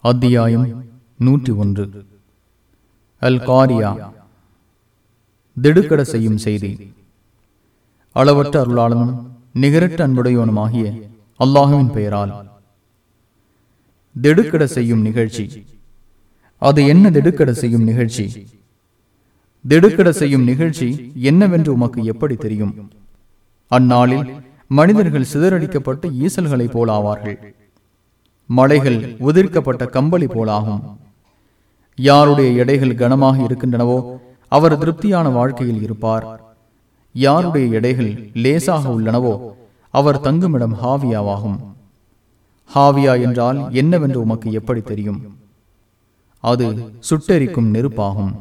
அத்தியாயம் நூற்றி ஒன்று. அல் காரியா திடுக்கட செய்யும் செய்தி. அளவற்ற அருளாளனும் நிகரற்ற அன்புடையவனுமாகிய அல்லாஹுவின் பெயரால். திடுக்கட செய்யும் நிகழ்ச்சி. அது என்ன திடுக்கட செய்யும் நிகழ்ச்சி? திடுக்கட செய்யும் நிகழ்ச்சி என்னவென்று உமக்கு எப்படி தெரியும்? அந்நாளில் மனிதர்கள் சிதறடிக்கப்பட்டு ஈசல்களைப் போலாவார்கள். மலைகள் உதிர்க்கப்பட்ட கம்பளி போலாகும். யாருடைய எடைகள் கனமாக இருக்கின்றனவோ அவர் திருப்தியான வாழ்க்கையில் இருப்பார். யாருடைய எடைகள் லேசாக உள்ளனவோ அவர் தங்குமிடம் ஹாவியாவாகும். ஹாவியா என்றால் என்னவென்று உமக்கு எப்படி தெரியும்? அது சுட்டெரிக்கும் நெருப்பாகும்.